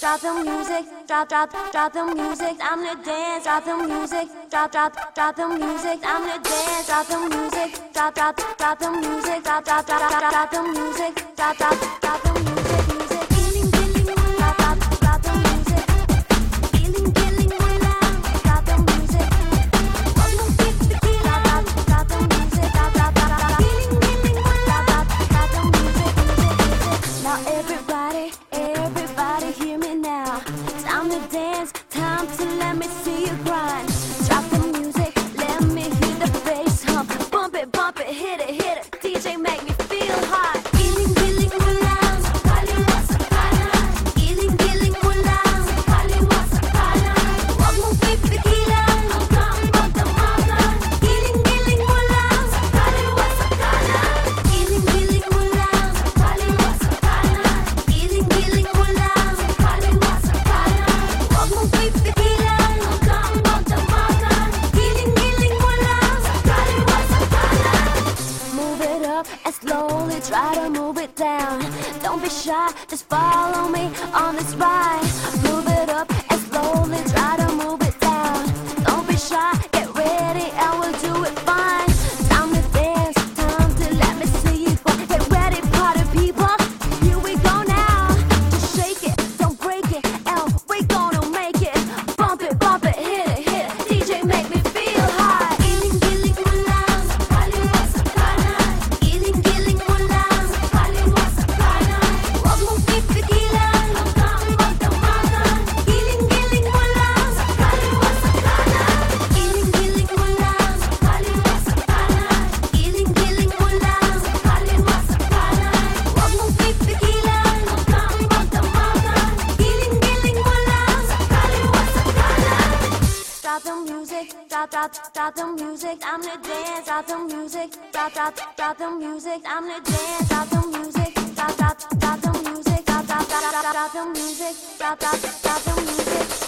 drop the music, drop, drop, drop the music, I'm the dance, drop the music, drop, drop, drop the music, I'm the dance, drop the music, drop, drop, drop the music, drop, drop, drop, drop, drop the music, drop, drop, drop Time to dance, time to let me see you grind. Up and slowly try to move it down. Don't be shy, just follow me on this ride. Drop the music, drop, drop, drop the music. I'm the dance. Drop the music, drop, drop, drop the music. I'm the dance. Drop the music, drop, drop, drop the music. Drop, drop, drop, drop the music. Drop, drop,